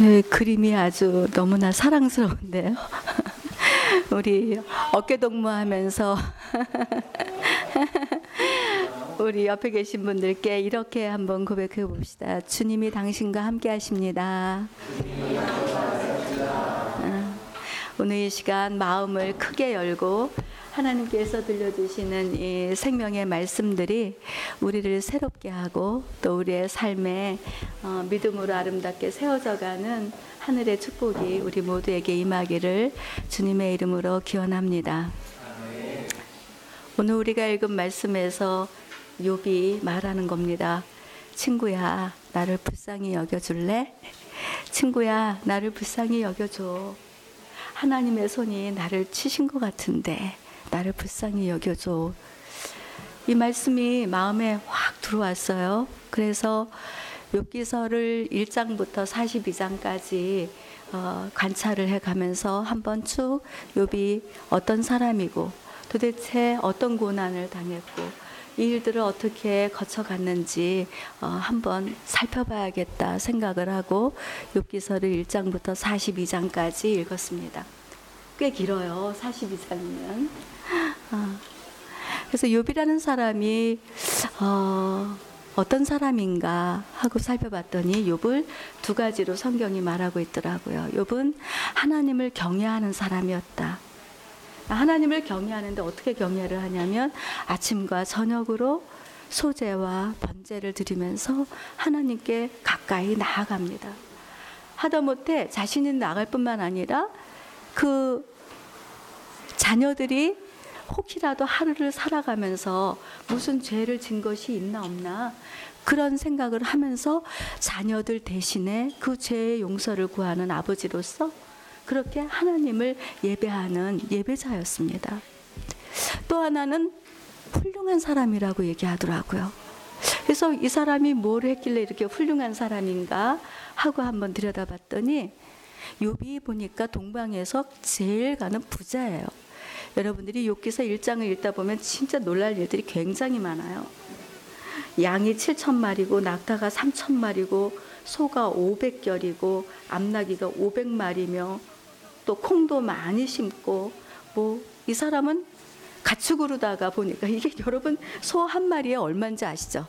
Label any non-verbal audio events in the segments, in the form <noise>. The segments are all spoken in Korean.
네, 그림이 아주 너무나 사랑스러운데요. <laughs> 우리 어깨 동무하면서 <laughs> 우리 옆에 계신 분들께 이렇게 한번 고백해 봅시다. 주님이 당신과 함께 하십니다. 아, 오늘 이 시간 마음을 크게 열고 하나님께서 들려주시는 이 생명의 말씀들이 우리를 새롭게 하고 또 우리의 삶에 어, 믿음으로 아름답게 세워져가는 하늘의 축복이 우리 모두에게 임하기를 주님의 이름으로 기원합니다. 오늘 우리가 읽은 말씀에서 욥이 말하는 겁니다. 친구야, 나를 불쌍히 여겨줄래? 친구야, 나를 불쌍히 여겨줘. 하나님의 손이 나를 치신 것 같은데 나를 불쌍히 여겨줘. 이 말씀이 마음에 확 들어왔어요. 그래서 욥기서를 1장부터 42장까지 어, 관찰을 해가면서 한번 쭉 욥이 어떤 사람이고 도대체 어떤 고난을 당했고 이 일들을 어떻게 거쳐갔는지 어, 한번 살펴봐야겠다 생각을 하고 욥기서를 1장부터 42장까지 읽었습니다. 꽤 길어요. 42장이면. 어. 그래서 욥이라는 사람이 어, 어떤 사람인가 하고 살펴봤더니 욥을 두 가지로 성경이 말하고 있더라고요. 욥은 하나님을 경외하는 사람이었다. 하나님을 경외하는데 어떻게 경외를 하냐면 아침과 저녁으로 소재와 번제를 드리면서 하나님께 가까이 나아갑니다. 하다못해 자신이 나갈 뿐만 아니라 그 자녀들이 혹시라도 하루를 살아가면서 무슨 죄를 진 것이 있나 없나 그런 생각을 하면서 자녀들 대신에 그 죄의 용서를 구하는 아버지로서 그렇게 하나님을 예배하는 예배자였습니다. 또 하나는 훌륭한 사람이라고 얘기하더라고요. 그래서 이 사람이 뭘 했길래 이렇게 훌륭한 사람인가 하고 한번 들여다봤더니 욥이 보니까 동방에서 제일 가는 부자예요. 여러분들이 욥기서 1장을 읽다 보면 진짜 놀랄 일들이 굉장히 많아요. 양이 7천 마리고 낙타가 3천 마리고 소가 500결이고 암나기가 500마리며 또 콩도 많이 심고 뭐 이 사람은 가축으로다가 보니까 <laughs> 이게 여러분 소 한 마리에 얼마인지 아시죠?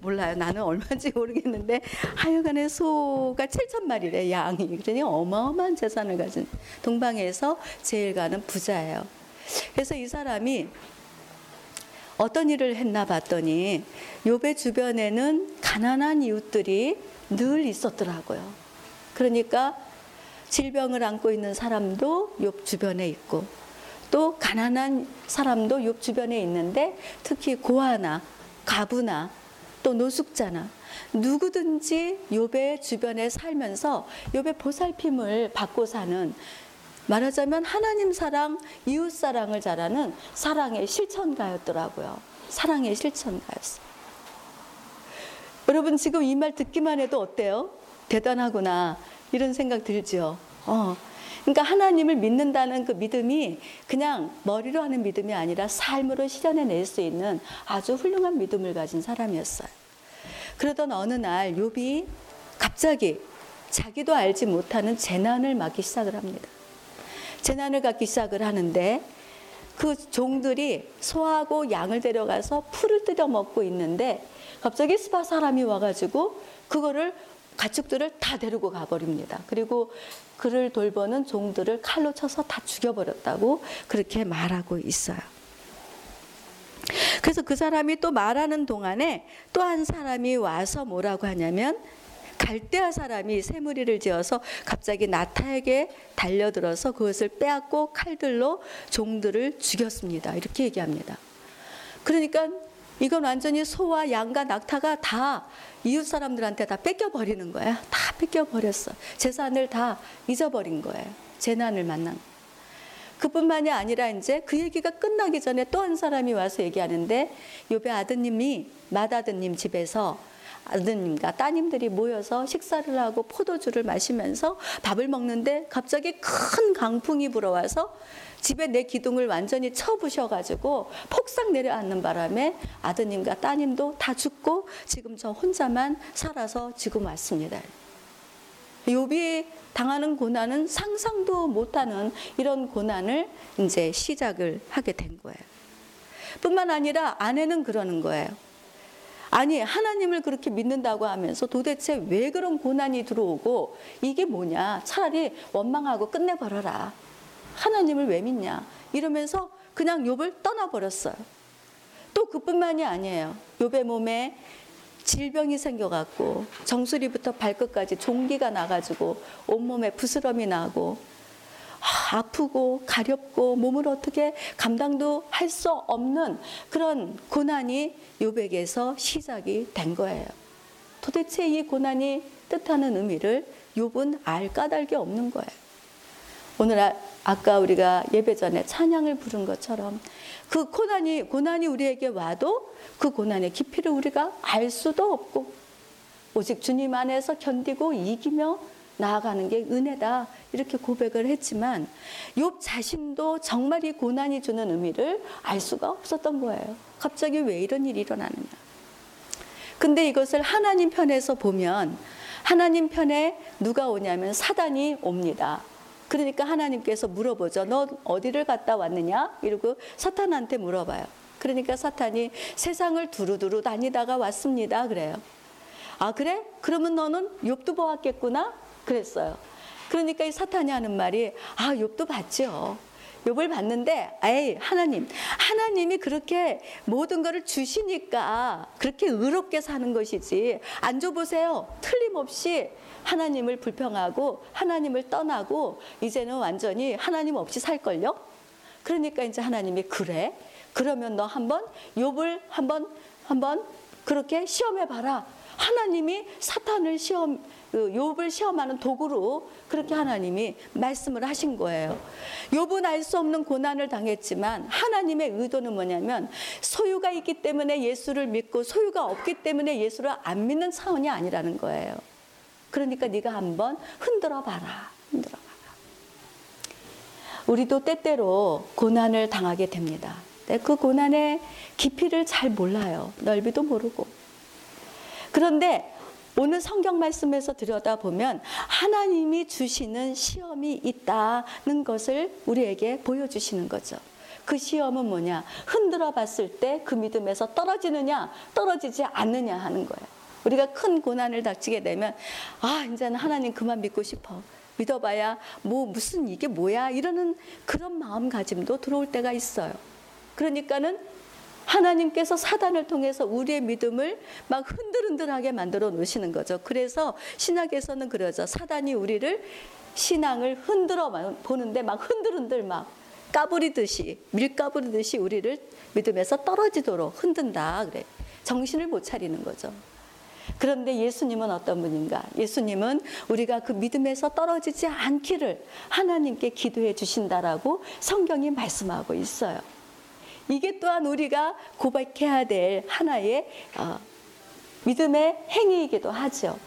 몰라요. 나는 얼마인지 모르겠는데 하여간에 소가 7천 마리래 양이. 그러니 어마어마한 재산을 가진 동방에서 제일 가는 부자예요. 그래서 이 사람이 어떤 일을 했나 봤더니 욥의 주변에는 가난한 이웃들이 늘 있었더라고요. 그러니까 질병을 안고 있는 사람도 욥 주변에 있고 또 가난한 사람도 욥 주변에 있는데 특히 고아나 가부나 또 노숙자나 누구든지 욥의 주변에 살면서 욥의 보살핌을 받고 사는 말하자면 하나님 사랑, 이웃 사랑을 잘하는 사랑의 실천가였더라고요. 사랑의 실천가였어요. 여러분 지금 이 말 듣기만 해도 어때요? 대단하구나 이런 생각 들지요. 어. 그러니까 하나님을 믿는다는 그 믿음이 그냥 머리로 하는 믿음이 아니라 삶으로 실현해낼 수 있는 아주 훌륭한 믿음을 가진 사람이었어요. 그러던 어느 날 욥이 갑자기 자기도 알지 못하는 재난을 맞기 시작을 합니다. 재난을 갖기 시작을 하는데 그 종들이 소하고 양을 데려가서 풀을 뜯어 먹고 있는데 갑자기 스파 사람이 와가지고 그거를 가축들을 다 데리고 가버립니다. 그리고 그를 돌보는 종들을 칼로 쳐서 다 죽여버렸다고 그렇게 말하고 있어요. 그래서 그 사람이 또 말하는 동안에 또 한 사람이 와서 뭐라고 하냐면 갈대아 사람이 새무리를 지어서 갑자기 나타에게 달려들어서 그것을 빼앗고 칼들로 종들을 죽였습니다. 이렇게 얘기합니다. 그러니까 이건 완전히 소와 양과 낙타가 다 이웃 사람들한테 다 뺏겨버리는 거야. 다 뺏겨버렸어. 재산을 다 잊어버린 거예요. 재난을 만난. 그뿐만이 아니라 이제 그 얘기가 끝나기 전에 또 한 사람이 와서 얘기하는데 요배 아드님이 맏아드님 집에서 아드님과 따님들이 모여서 식사를 하고 포도주를 마시면서 밥을 먹는데 갑자기 큰 강풍이 불어와서 집에 내 기둥을 완전히 쳐부셔가지고 폭삭 내려앉는 바람에 아드님과 따님도 다 죽고 지금 저 혼자만 살아서 지금 왔습니다. 욥이 당하는 고난은 상상도 못하는 이런 고난을 이제 시작을 하게 된 거예요. 뿐만 아니라 아내는 그러는 거예요. 아니 하나님을 그렇게 믿는다고 하면서 도대체 왜 그런 고난이 들어오고 이게 뭐냐 차라리 원망하고 끝내버려라 하나님을 왜 믿냐 이러면서 그냥 욥을 떠나버렸어요 또 그뿐만이 아니에요 욥의 몸에 질병이 생겨갖고 정수리부터 발끝까지 종기가 나가지고 온몸에 부스럼이 나고 아, 아프고 가렵고 몸을 어떻게 감당도 할 수 없는 그런 고난이 요백에서 시작이 된 거예요. 도대체 이 고난이 뜻하는 의미를 욥은 알 까닭이 없는 거예요. 오늘 아, 아까 우리가 예배 전에 찬양을 부른 것처럼 그 고난이 고난이 우리에게 와도 그 고난의 깊이를 우리가 알 수도 없고 오직 주님 안에서 견디고 이기며 나아가는 게 은혜다 이렇게 고백을 했지만 욥 자신도 정말 이 고난이 주는 의미를 알 수가 없었던 거예요. 갑자기 왜 이런 일이 일어나느냐. 근데 이것을 하나님 편에서 보면 하나님 편에 누가 오냐면 사단이 옵니다. 그러니까 하나님께서 물어보죠. 너 어디를 갔다 왔느냐? 이러고 사탄한테 물어봐요. 그러니까 사탄이 세상을 두루두루 다니다가 왔습니다. 그래요. 아 그래? 그러면 너는 욥도 보았겠구나? 그랬어요. 그러니까 이 사탄이 하는 말이 아 욥도 봤죠. 욥을 봤는데 에이 하나님 하나님이 그렇게 모든 것을 주시니까 그렇게 의롭게 사는 것이지. 안 줘 보세요. 틀림없이 하나님을 불평하고 하나님을 떠나고 이제는 완전히 하나님 없이 살걸요? 그러니까 이제 하나님이 그래? 그러면 너 한번 욥을 한번 한번 그렇게 시험해 봐라. 하나님이 사탄을 시험 그 욥을 시험하는 도구로 그렇게 하나님이 말씀을 하신 거예요. 욥은 알 수 없는 고난을 당했지만 하나님의 의도는 뭐냐면 소유가 있기 때문에 예수를 믿고 소유가 없기 때문에 예수를 안 믿는 차원이 아니라는 거예요. 그러니까 네가 한번 흔들어 봐라. 흔들어 봐라. 우리도 때때로 고난을 당하게 됩니다. 그 고난의 깊이를 잘 몰라요. 넓이도 모르고. 그런데 오늘 성경 말씀에서 들여다보면 하나님이 주시는 시험이 있다는 것을 우리에게 보여주시는 거죠. 그 시험은 뭐냐? 흔들어 봤을 때 그 믿음에서 떨어지느냐, 떨어지지 않느냐 하는 거예요. 우리가 큰 고난을 닥치게 되면, 아, 이제는 하나님 그만 믿고 싶어. 믿어봐야 뭐 무슨 이게 뭐야? 이러는 그런 마음가짐도 들어올 때가 있어요. 그러니까는 하나님께서 사단을 통해서 우리의 믿음을 막 흔들흔들하게 만들어 놓으시는 거죠. 그래서 신학에서는 그러죠. 사단이 우리를 신앙을 흔들어 보는데 막 흔들흔들 막 까부리듯이 밀까부리듯이 우리를 믿음에서 떨어지도록 흔든다 그래. 정신을 못 차리는 거죠. 그런데 예수님은 어떤 분인가? 예수님은 우리가 그 믿음에서 떨어지지 않기를 하나님께 기도해 주신다라고 성경이 말씀하고 있어요. 이게 또한 우리가 고백해야 될 하나의 어, 믿음의 행위이기도 하죠.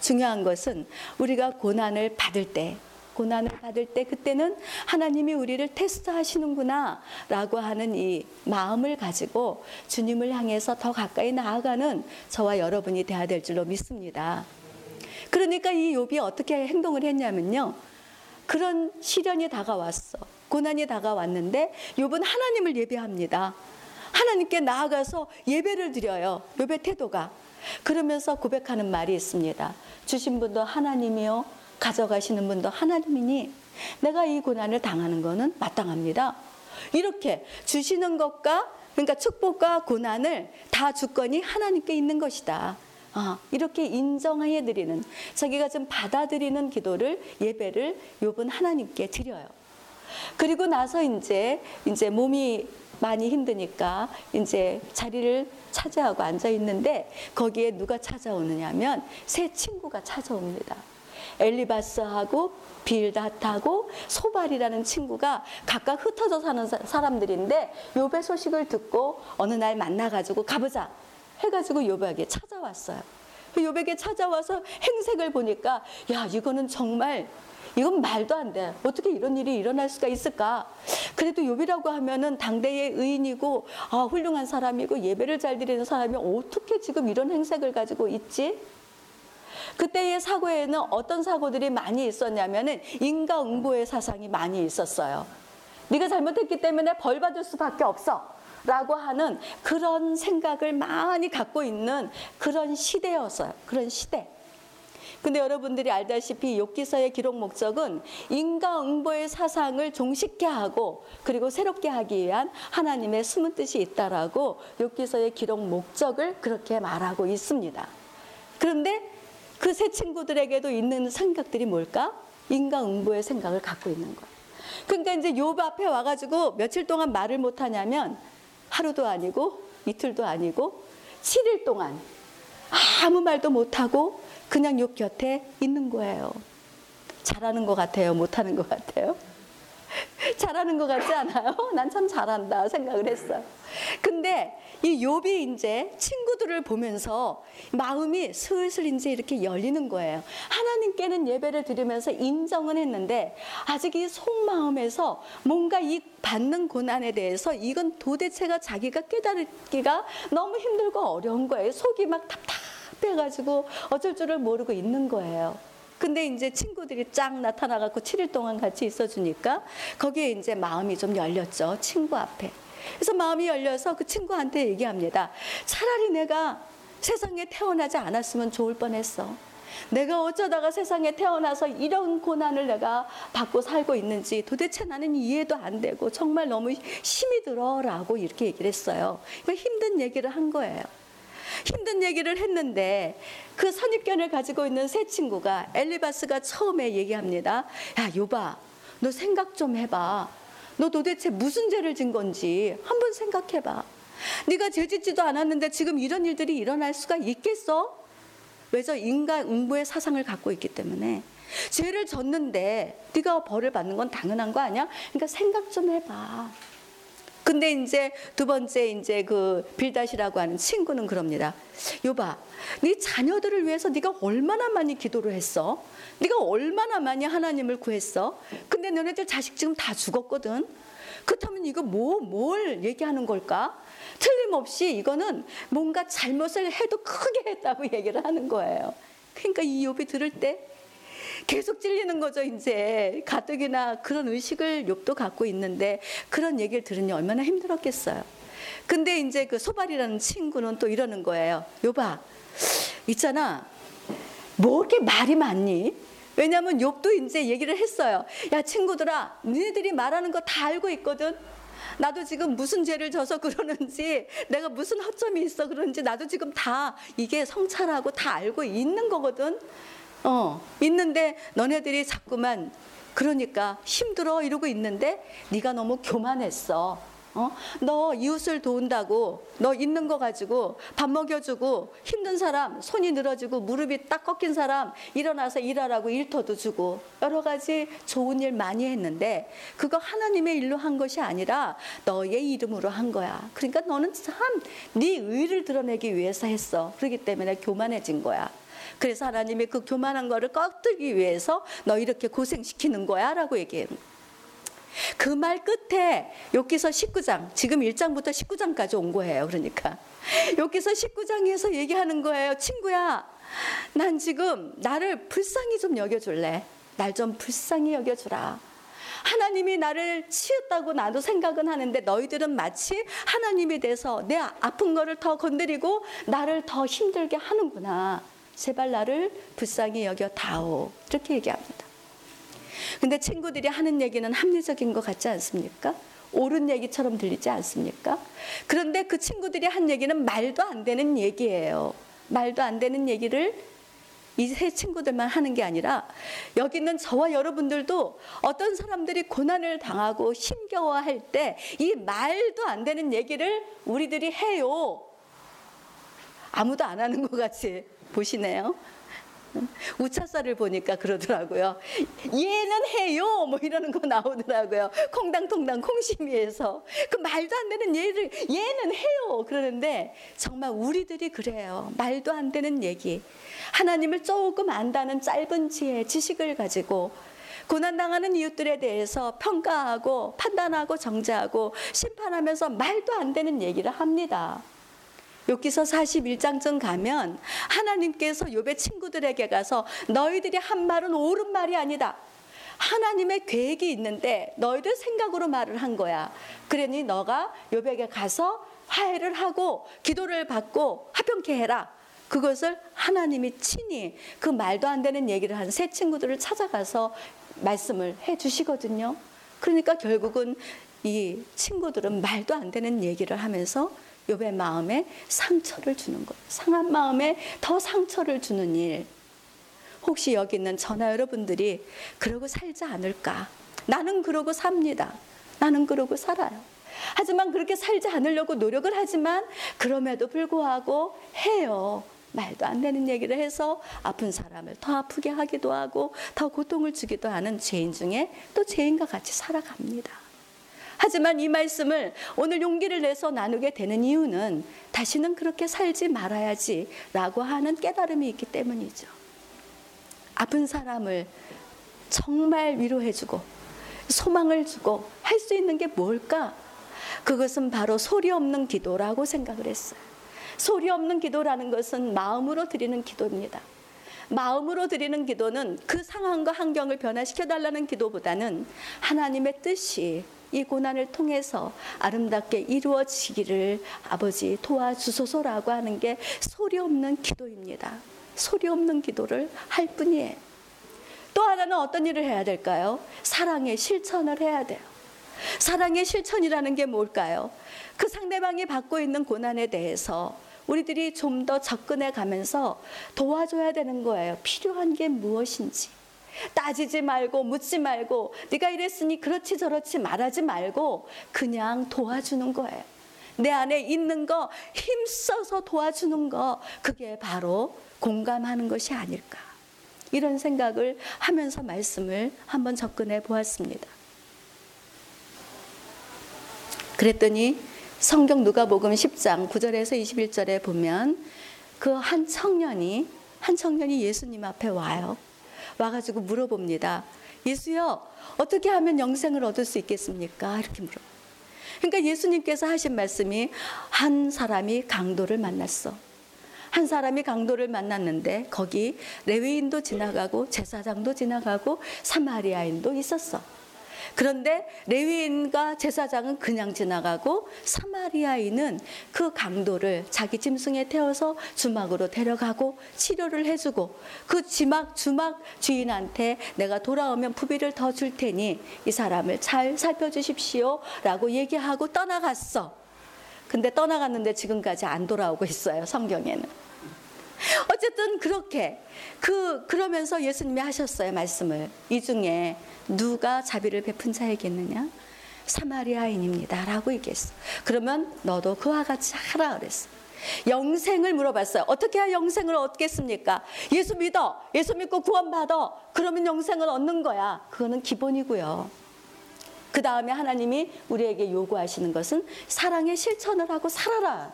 중요한 것은 우리가 고난을 받을 때, 고난을 받을 때 그때는 하나님이 우리를 테스트하시는구나 라고 하는 이 마음을 가지고 주님을 향해서 더 가까이 나아가는 저와 여러분이 되어야 될 줄로 믿습니다. 그러니까 이 욥이 어떻게 행동을 했냐면요. 그런 시련이 다가왔어. 고난이 다가왔는데 욥은 하나님을 예배합니다. 하나님께 나아가서 예배를 드려요. 욥의 태도가. 그러면서 고백하는 말이 있습니다. 주신 분도 하나님이요. 가져가시는 분도 하나님이니 내가 이 고난을 당하는 것은 마땅합니다. 이렇게 주시는 것과 그러니까 축복과 고난을 다 주권이 하나님께 있는 것이다. 아, 이렇게 인정해 드리는 자기가 좀 받아들이는 기도를 예배를 욥은 하나님께 드려요. 그리고 나서 이제 이제 몸이 많이 힘드니까 이제 자리를 차지하고 앉아 있는데 거기에 누가 찾아오느냐면 새 친구가 찾아옵니다. 엘리바스하고 빌닷하고 소발이라는 친구가 각각 흩어져 사는 사람들인데 욥의 소식을 듣고 어느 날 만나가지고 가보자 해가지고 욥에게 찾아왔어요. 욥에게 찾아와서 행색을 보니까 야 이거는 정말 이건 말도 안 돼. 어떻게 이런 일이 일어날 수가 있을까? 그래도 욥이라고 하면은 당대의 의인이고 아, 훌륭한 사람이고 예배를 잘 드리는 사람이 어떻게 지금 이런 행색을 가지고 있지? 그때의 사고에는 어떤 사고들이 많이 있었냐면은 인과응보의 사상이 많이 있었어요. 네가 잘못했기 때문에 벌 받을 수밖에 없어. 라고 하는 그런 생각을 많이 갖고 있는 그런 시대였어요. 그런 시대. 근데 여러분들이 알다시피 욥기서의 기록 목적은 인과응보의 사상을 종식케 하고 그리고 새롭게 하기 위한 하나님의 숨은 뜻이 있다라고 욥기서의 기록 목적을 그렇게 말하고 있습니다. 그런데 그 세 친구들에게도 있는 생각들이 뭘까? 인과응보의 생각을 갖고 있는 거예요. 그러니까 이제 욥 앞에 와가지고 며칠 동안 말을 못 하냐면 하루도 아니고 이틀도 아니고 7일 동안 아무 말도 못하고 그냥 욥 곁에 있는 거예요. 잘하는 것 같아요? 못하는 것 같아요? <laughs> 잘하는 것 같지 않아요? 난 참 잘한다 생각을 했어요. 근데 이 욥이 이제 친구들을 보면서 마음이 슬슬 이제 이렇게 열리는 거예요. 하나님께는 예배를 드리면서 인정은 했는데 아직 이 속마음에서 뭔가 이 받는 고난에 대해서 이건 도대체가 자기가 깨달기가 너무 힘들고 어려운 거예요. 속이 막 답답해가지고 어쩔 줄을 모르고 있는 거예요. 근데 이제 친구들이 쫙 나타나갖고 7일 동안 같이 있어주니까 거기에 이제 마음이 좀 열렸죠. 친구 앞에. 그래서 마음이 열려서 그 친구한테 얘기합니다. 차라리 내가 세상에 태어나지 않았으면 좋을 뻔했어. 내가 어쩌다가 세상에 태어나서 이런 고난을 내가 받고 살고 있는지 도대체 나는 이해도 안 되고 정말 너무 힘이 들어라고 이렇게 얘기를 했어요. 힘든 얘기를 한 거예요. 힘든 얘기를 했는데 그 선입견을 가지고 있는 새 친구가 엘리바스가 처음에 얘기합니다. 야, 요바, 너 생각 좀 해봐. 너 도대체 무슨 죄를 진 건지 한번 생각해봐. 네가 죄 짓지도 않았는데 지금 이런 일들이 일어날 수가 있겠어? 왜죠? 인간 응보의 사상을 갖고 있기 때문에 죄를 졌는데 네가 벌을 받는 건 당연한 거 아니야? 그러니까 생각 좀 해봐. 근데 이제 두 번째 이제 그 빌닷이라고 하는 친구는 그럽니다. 요봐, 네 자녀들을 위해서 네가 얼마나 많이 기도를 했어? 네가 얼마나 많이 하나님을 구했어? 근데 너네들 자식 지금 다 죽었거든. 그렇다면 이거 뭐 뭘 얘기하는 걸까? 틀림없이 이거는 뭔가 잘못을 해도 크게 했다고 <laughs> 얘기를 하는 거예요. 그러니까 이 욥이 들을 때 계속 찔리는 거죠, 이제. 가뜩이나 그런 의식을 욕도 갖고 있는데 그런 얘기를 들으니 얼마나 힘들었겠어요. 근데 이제 그 소발이라는 친구는 또 이러는 거예요. 요봐, 있잖아. 뭐 이렇게 말이 많니? 왜냐면 욥도 이제 얘기를 했어요. 야, 친구들아, 너희들이 말하는 거 다 알고 있거든. 나도 지금 무슨 죄를 져서 그러는지 내가 무슨 허점이 있어 그런지 나도 지금 다 이게 성찰하고 다 알고 있는 거거든. 어, 있는데 너네들이 자꾸만 그러니까 힘들어 이러고 있는데 네가 너무 교만했어. 어? 너 이웃을 도운다고 너 있는 거 가지고 밥 먹여주고 힘든 사람 손이 늘어지고 무릎이 딱 꺾인 사람 일어나서 일하라고 일터도 주고 여러 가지 좋은 일 많이 했는데 그거 하나님의 일로 한 것이 아니라 너의 이름으로 한 거야. 그러니까 너는 참 네 의를 드러내기 위해서 했어. 그렇기 때문에 교만해진 거야. 그래서 하나님이 그 교만한 거를 꺾기 위해서 너 이렇게 고생시키는 거야 라고 얘기해요. 그 말 끝에 여기서 19장, 지금 1장부터 19장까지 온 거예요. 그러니까. 여기서 19장에서 얘기하는 거예요. 친구야, 난 지금 나를 불쌍히 좀 여겨줄래? 날 좀 불쌍히 여겨주라. 하나님이 나를 치었다고 나도 생각은 하는데 너희들은 마치 하나님이 돼서 내 아픈 거를 더 건드리고 나를 더 힘들게 하는구나. 제발 나를 불쌍히 여겨 다오. 이렇게 얘기합니다. 근데 친구들이 하는 얘기는 합리적인 것 같지 않습니까? 옳은 얘기처럼 들리지 않습니까? 그런데 그 친구들이 한 얘기는 말도 안 되는 얘기예요. 말도 안 되는 얘기를 이 세 친구들만 하는 게 아니라 여기 있는 저와 여러분들도 어떤 사람들이 고난을 당하고 힘겨워할 때 이 말도 안 되는 얘기를 우리들이 해요. 아무도 안 하는 것 같이 보시네요. 우차사를 보니까 그러더라고요. 얘는 해요. 뭐 이러는 거 나오더라고요. 콩당통당 콩심이에서. 그 말도 안 되는 얘를 얘는 해요. 그러는데 정말 우리들이 그래요. 말도 안 되는 얘기. 하나님을 조금 안다는 짧은 지혜, 지식을 가지고 고난당하는 이웃들에 대해서 평가하고 판단하고 정죄하고 심판하면서 말도 안 되는 얘기를 합니다. 욥기서 41장쯤 가면 하나님께서 욥의 친구들에게 가서 너희들이 한 말은 옳은 말이 아니다. 하나님의 계획이 있는데 너희들 생각으로 말을 한 거야. 그러니 너가 욥에게 가서 화해를 하고 기도를 받고 화평케 해라. 그것을 하나님이 친히 그 말도 안 되는 얘기를 한새 친구들을 찾아가서 말씀을 해 주시거든요. 그러니까 결국은 이 친구들은 말도 안 되는 얘기를 하면서 욥의 마음에 상처를 주는 거예요. 상한 마음에 더 상처를 주는 일. 혹시 여기 있는 전화 여러분들이 그러고 살지 않을까? 나는 그러고 삽니다. 나는 그러고 살아요. 하지만 그렇게 살지 않으려고 노력을 하지만 그럼에도 불구하고 해요. 말도 안 되는 얘기를 해서 아픈 사람을 더 아프게 하기도 하고 더 고통을 주기도 하는 죄인 중에 또 죄인과 같이 살아갑니다. 하지만 이 말씀을 오늘 용기를 내서 나누게 되는 이유는 다시는 그렇게 살지 말아야지 라고 하는 깨달음이 있기 때문이죠. 아픈 사람을 정말 위로해주고 소망을 주고 할 수 있는 게 뭘까? 그것은 바로 소리 없는 기도라고 생각을 했어요. 소리 없는 기도라는 것은 마음으로 드리는 기도입니다. 마음으로 드리는 기도는 그 상황과 환경을 변화시켜 달라는 기도보다는 하나님의 뜻이 이 고난을 통해서 아름답게 이루어지기를 아버지 도와주소서라고 하는 게 소리 없는 기도입니다. 소리 없는 기도를 할 뿐이에요. 또 하나는 어떤 일을 해야 될까요? 사랑의 실천을 해야 돼요. 사랑의 실천이라는 게 뭘까요? 그 상대방이 받고 있는 고난에 대해서 우리들이 좀 더 접근해 가면서 도와줘야 되는 거예요. 필요한 게 무엇인지. 따지지 말고 묻지 말고 네가 이랬으니 그렇지 저렇지 말하지 말고 그냥 도와주는 거예요. 내 안에 있는 거 힘써서 도와주는 거 그게 바로 공감하는 것이 아닐까. 이런 생각을 하면서 말씀을 한번 접근해 보았습니다. 그랬더니 성경 누가복음 10장 9절에서 21절에 보면 그 한 청년이 한 청년이 예수님 앞에 와요. 와가지고 물어봅니다. 예수여 어떻게 하면 영생을 얻을 수 있겠습니까? 이렇게 물어. 그러니까 예수님께서 하신 말씀이 한 사람이 강도를 만났어. 한 사람이 강도를 만났는데 거기 레위인도 지나가고 제사장도 지나가고 사마리아인도 있었어. 그런데 레위인과 제사장은 그냥 지나가고 사마리아인은 그 강도를 자기 짐승에 태워서 주막으로 데려가고 치료를 해주고 그 주막 주막 주인한테 내가 돌아오면 부비를 더 줄 테니 이 사람을 잘 살펴주십시오라고 얘기하고 떠나갔어. 근데 떠나갔는데 지금까지 안 돌아오고 있어요 성경에는. <laughs> 어쨌든 그렇게 그 그러면서 예수님이 하셨어요 말씀을 이 중에 누가 자비를 베푼 자에겠느냐 사마리아인입니다라고 얘기했어. 그러면 너도 그와 같이 하라 그랬어. 영생을 물어봤어요. 어떻게 해야 영생을 얻겠습니까? 예수 믿어. 예수 믿고 구원받아. 그러면 영생을 얻는 거야. 그거는 기본이고요. 그 다음에 하나님이 우리에게 요구하시는 것은 사랑의 실천을 하고 살아라.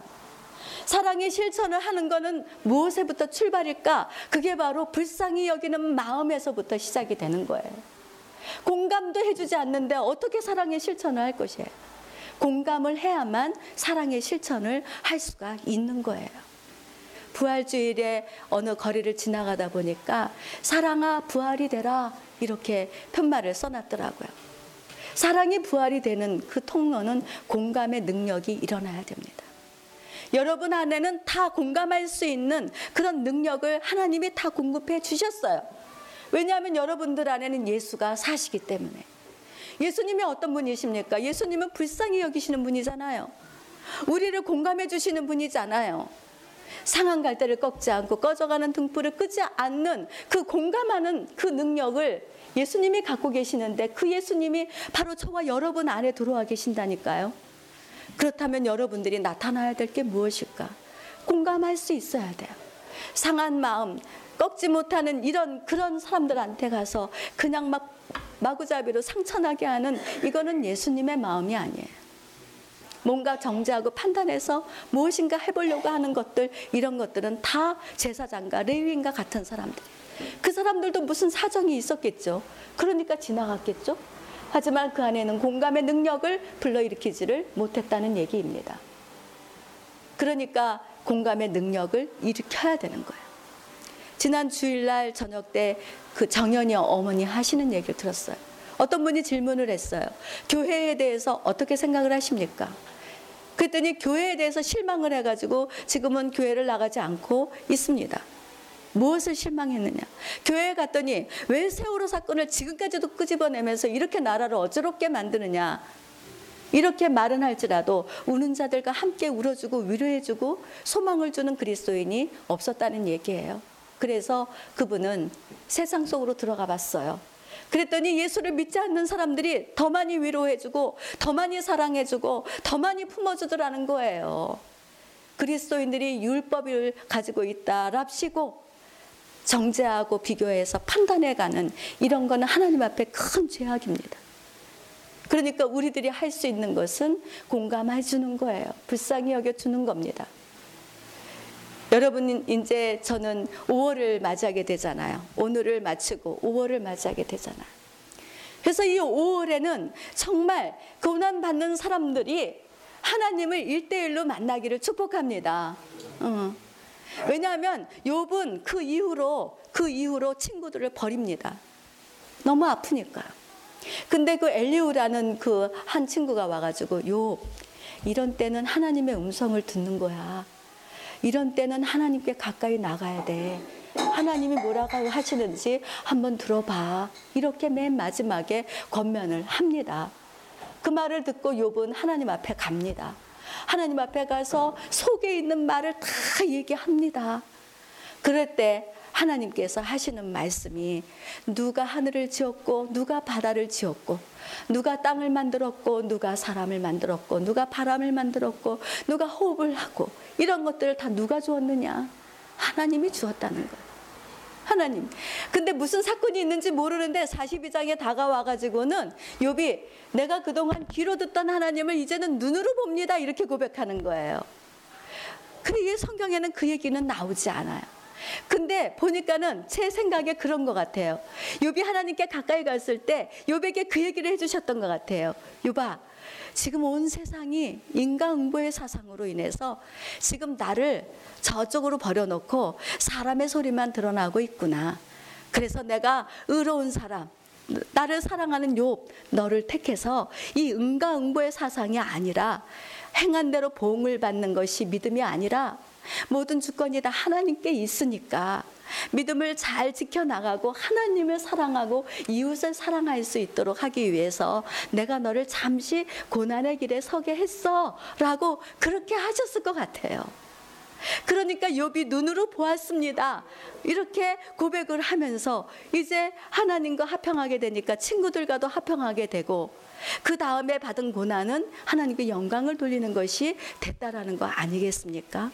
사랑의 실천을 하는 것은 무엇에부터 출발일까? 그게 바로 불쌍히 여기는 마음에서부터 시작이 되는 거예요. 공감도 해주지 않는데 어떻게 사랑의 실천을 할 것이에요? 공감을 해야만 사랑의 실천을 할 수가 있는 거예요. 부활주일에 어느 거리를 지나가다 보니까 사랑아 부활이 되라 이렇게 편말을 써놨더라고요. 사랑이 부활이 되는 그 통로는 공감의 능력이 일어나야 됩니다. 여러분 안에는 다 공감할 수 있는 그런 능력을 하나님이 다 공급해 주셨어요. 왜냐하면 여러분들 안에는 예수가 사시기 때문에. 예수님이 어떤 분이십니까? 예수님은 불쌍히 여기시는 분이잖아요. 우리를 공감해 주시는 분이잖아요. 상한 갈대를 꺾지 않고 꺼져가는 등불을 끄지 않는 그 공감하는 그 능력을 예수님이 갖고 계시는데 그 예수님이 바로 저와 여러분 안에 들어와 계신다니까요. 그렇다면 여러분들이 나타나야 될 게 무엇일까? 공감할 수 있어야 돼요. 상한 마음, 꺾지 못하는 이런 그런 사람들한테 가서 그냥 막 마구잡이로 상처나게 하는 이거는 예수님의 마음이 아니에요. 뭔가 정죄하고 판단해서 무엇인가 해보려고 하는 것들 이런 것들은 다 제사장과 레위인과 같은 사람들. 그 사람들도 무슨 사정이 있었겠죠. 그러니까 지나갔겠죠. 하지만 그 안에는 공감의 능력을 불러일으키지를 못했다는 얘기입니다. 그러니까 공감의 능력을 일으켜야 되는 거예요. 지난 주일날 저녁 때 그 정연이 어머니 하시는 얘기를 들었어요. 어떤 분이 질문을 했어요. 교회에 대해서 어떻게 생각을 하십니까? 그랬더니 교회에 대해서 실망을 해가지고 지금은 교회를 나가지 않고 있습니다. 무엇을 실망했느냐? 교회에 갔더니 왜 세월호 사건을 지금까지도 끄집어내면서 이렇게 나라를 어지럽게 만드느냐? 이렇게 말은 할지라도 우는 자들과 함께 울어주고 위로해주고 소망을 주는 그리스도인이 없었다는 얘기예요. 그래서 그분은 세상 속으로 들어가 봤어요. 그랬더니 예수를 믿지 않는 사람들이 더 많이 위로해주고 더 많이 사랑해주고 더 많이 품어주더라는 거예요. 그리스도인들이 율법을 가지고 있다랍시고 정죄하고 비교해서 판단해가는 이런 거는 하나님 앞에 큰 죄악입니다. 그러니까 우리들이 할 수 있는 것은 공감해 주는 거예요. 불쌍히 여겨 주는 겁니다. 여러분 이제 저는 5월을 맞이하게 되잖아요. 오늘을 마치고 5월을 맞이하게 되잖아요. 그래서 이 5월에는 정말 고난 받는 사람들이 하나님을 일대일로 만나기를 축복합니다. 어. 왜냐하면 욥은 그 이후로 그 이후로 친구들을 버립니다. 너무 아프니까요. 근데 그 엘리우라는 그 한 친구가 와가지고 욥 이런 때는 하나님의 음성을 듣는 거야. 이런 때는 하나님께 가까이 나가야 돼. 하나님이 뭐라고 하시는지 한번 들어봐. 이렇게 맨 마지막에 권면을 합니다. 그 말을 듣고 욥은 하나님 앞에 갑니다. 하나님 앞에 가서 속에 있는 말을 다 얘기합니다. 그럴 때 하나님께서 하시는 말씀이 누가 하늘을 지었고 누가 바다를 지었고 누가 땅을 만들었고 누가 사람을 만들었고 누가 바람을 만들었고 누가 호흡을 하고 이런 것들을 다 누가 주었느냐? 하나님이 주었다는 거예요. 하나님. 근데 무슨 사건이 있는지 모르는데 42장에 다가와 가지고는 욥이 내가 그동안 귀로 듣던 하나님을 이제는 눈으로 봅니다. 이렇게 고백하는 거예요. 근데 이 성경에는 그 얘기는 나오지 않아요. 근데 보니까는 제 생각에 그런 것 같아요. 욥이 하나님께 가까이 갔을 때 욥에게 그 얘기를 해주셨던 것 같아요. 욥아, 지금 온 세상이 인과응보의 사상으로 인해서 지금 나를 저쪽으로 버려놓고 사람의 소리만 드러나고 있구나. 그래서 내가 의로운 사람, 나를 사랑하는 욥, 너를 택해서 이 응가응보의 사상이 아니라 행한 대로 보응을 받는 것이 믿음이 아니라 모든 주권이 다 하나님께 있으니까 믿음을 잘 지켜나가고 하나님을 사랑하고 이웃을 사랑할 수 있도록 하기 위해서 내가 너를 잠시 고난의 길에 서게 했어 라고 그렇게 하셨을 것 같아요. 그러니까 욥이 눈으로 보았습니다. 이렇게 고백을 하면서 이제 하나님과 합평하게 되니까 친구들과도 합평하게 되고 그 다음에 받은 고난은 하나님께 영광을 돌리는 것이 됐다라는 거 아니겠습니까?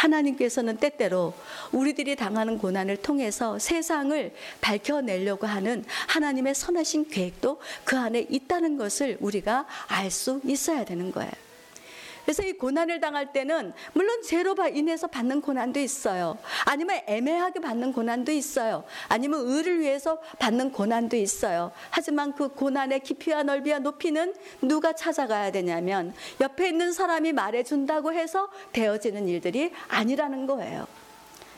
하나님께서는 때때로 우리들이 당하는 고난을 통해서 세상을 밝혀내려고 하는 하나님의 선하신 계획도 그 안에 있다는 것을 우리가 알 수 있어야 되는 거예요. 그래서 이 고난을 당할 때는 물론 죄로 인해서 받는 고난도 있어요. 아니면 애매하게 받는 고난도 있어요. 아니면 의를 위해서 받는 고난도 있어요. 하지만 그 고난의 깊이와 넓이와 높이는 누가 찾아가야 되냐면 옆에 있는 사람이 말해준다고 해서 되어지는 일들이 아니라는 거예요.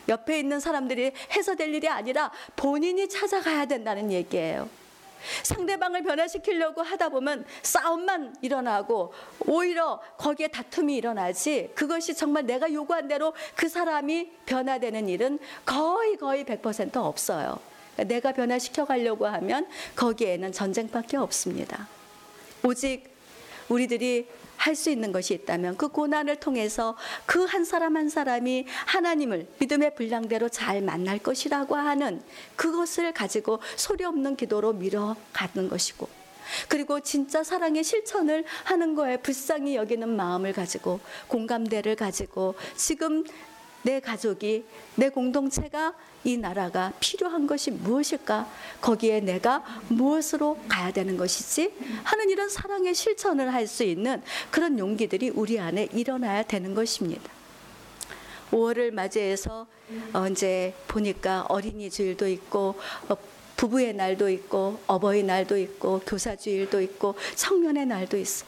옆에 있는 사람들이 해서 될 일이 아니라 본인이 찾아가야 된다는 얘기예요. 상대방을 변화시키려고 하다 보면 싸움만 일어나고 오히려 거기에 다툼이 일어나지 그것이 정말 내가 요구한 대로 그 사람이 변화되는 일은 거의 거의 100% 없어요. 내가 변화시켜 가려고 하면 거기에는 전쟁밖에 없습니다. 오직 우리들이 할 수 있는 것이 있다면 그 고난을 통해서 그 한 사람 한 사람이 하나님을 믿음의 분량대로 잘 만날 것이라고 하는 그것을 가지고 소리 없는 기도로 밀어가는 것이고 그리고 진짜 사랑의 실천을 하는 거에 불쌍히 여기는 마음을 가지고 공감대를 가지고 지금 내 가족이 내 공동체가 이 나라가 필요한 것이 무엇일까? 거기에 내가 무엇으로 가야 되는 것이지? 하는 이런 사랑의 실천을 할 수 있는 그런 용기들이 우리 안에 일어나야 되는 것입니다. 5월을 맞이해서 어, 이제 보니까 어린이 주일도 있고 어, 부부의 날도 있고 어버이 날도 있고 교사 주일도 있고 청년의 날도 있어.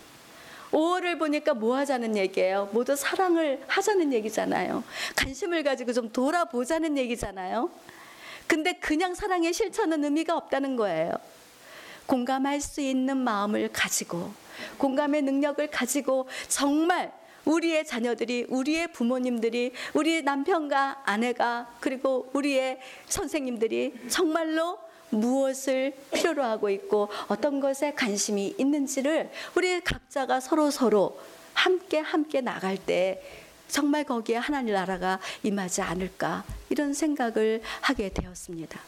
5월을 보니까 뭐 하자는 얘기예요? 모두 사랑을 하자는 얘기잖아요. 관심을 가지고 좀 돌아보자는 얘기잖아요. 근데 그냥 사랑의 실천은 의미가 없다는 거예요. 공감할 수 있는 마음을 가지고 공감의 능력을 가지고 정말 우리의 자녀들이 우리의 부모님들이 우리 남편과 아내가 그리고 우리의 선생님들이 정말로 무엇을 필요로 하고 있고 어떤 것에 관심이 있는지를 우리 각자가 서로 서로 함께 함께 나갈 때 정말 거기에 하나님 나라가 임하지 않을까 이런 생각을 하게 되었습니다.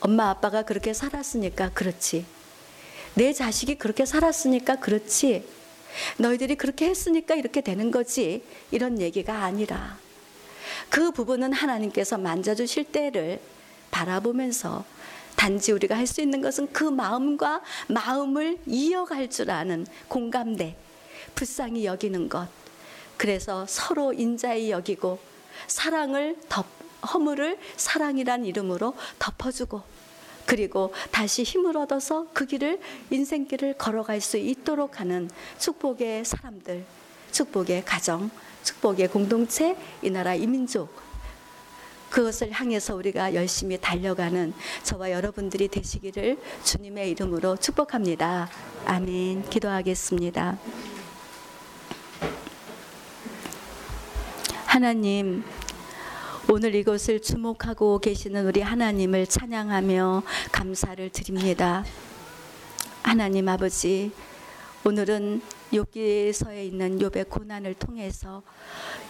엄마 아빠가 그렇게 살았으니까 그렇지. 내 자식이 그렇게 살았으니까 그렇지. 너희들이 그렇게 했으니까 이렇게 되는 거지. 이런 얘기가 아니라 그 부분은 하나님께서 만져주실 때를 바라보면서 단지 우리가 할 수 있는 것은 그 마음과 마음을 이어갈 줄 아는 공감대, 불쌍히 여기는 것. 그래서 서로 인자히 여기고 사랑을 덮, 허물을 사랑이란 이름으로 덮어주고 그리고 다시 힘을 얻어서 그 길을 인생길을 걸어갈 수 있도록 하는 축복의 사람들, 축복의 가정, 축복의 공동체, 이 나라 이민족 그것을 향해서 우리가 열심히 달려가는 저와 여러분들이 되시기를 주님의 이름으로 축복합니다. 아멘. 기도하겠습니다. 하나님, 오늘 이것을 주목하고 계시는 우리 하나님을 찬양하며 감사를 드립니다. 하나님 아버지, 오늘은 욥기서에 있는 욥의 고난을 통해서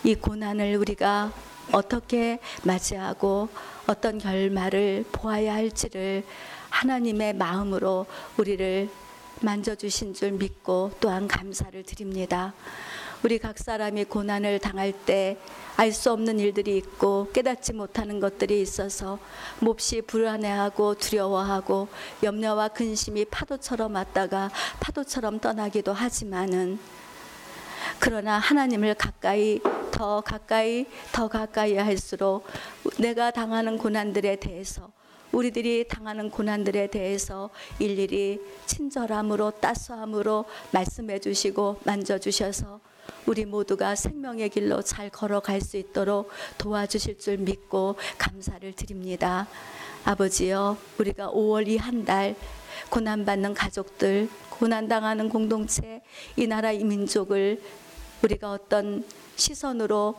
이 고난을 우리가 어떻게 맞이하고 어떤 결말을 보아야 할지를 하나님의 마음으로 우리를 만져주신 줄 믿고 또한 감사를 드립니다. 우리 각 사람이 고난을 당할 때 알 수 없는 일들이 있고 깨닫지 못하는 것들이 있어서 몹시 불안해하고 두려워하고 염려와 근심이 파도처럼 왔다가 파도처럼 떠나기도 하지만은 그러나 하나님을 가까이 더 가까이 더 가까이 할수록 내가 당하는 고난들에 대해서 우리들이 당하는 고난들에 대해서 일일이 친절함으로 따스함으로 말씀해 주시고 만져 주셔서 우리 모두가 생명의 길로 잘 걸어갈 수 있도록 도와주실 줄 믿고 감사를 드립니다. 아버지여, 우리가 5월 이 한 달 고난받는 가족들, 고난당하는 공동체, 이 나라 이 민족을 우리가 어떤 시선으로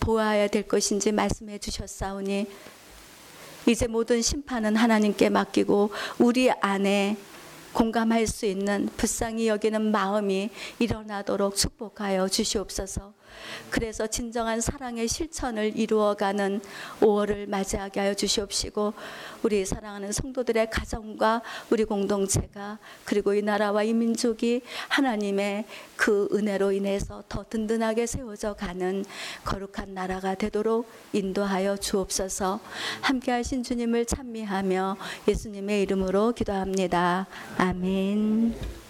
보아야 될 것인지 말씀해 주셨사오니 이제 모든 심판은 하나님께 맡기고 우리 안에 공감할 수 있는 불쌍히 여기는 마음이 일어나도록 축복하여 주시옵소서. 그래서 진정한 사랑의 실천을 이루어가는 5월을 맞이하게 하여 주시옵시고 우리 사랑하는 성도들의 가정과 우리 공동체가 그리고 이 나라와 이 민족이 하나님의 그 은혜로 인해서 더 든든하게 세워져 가는 거룩한 나라가 되도록 인도하여 주옵소서. 함께 하신 주님을 찬미하며 예수님의 이름으로 기도합니다. 아멘.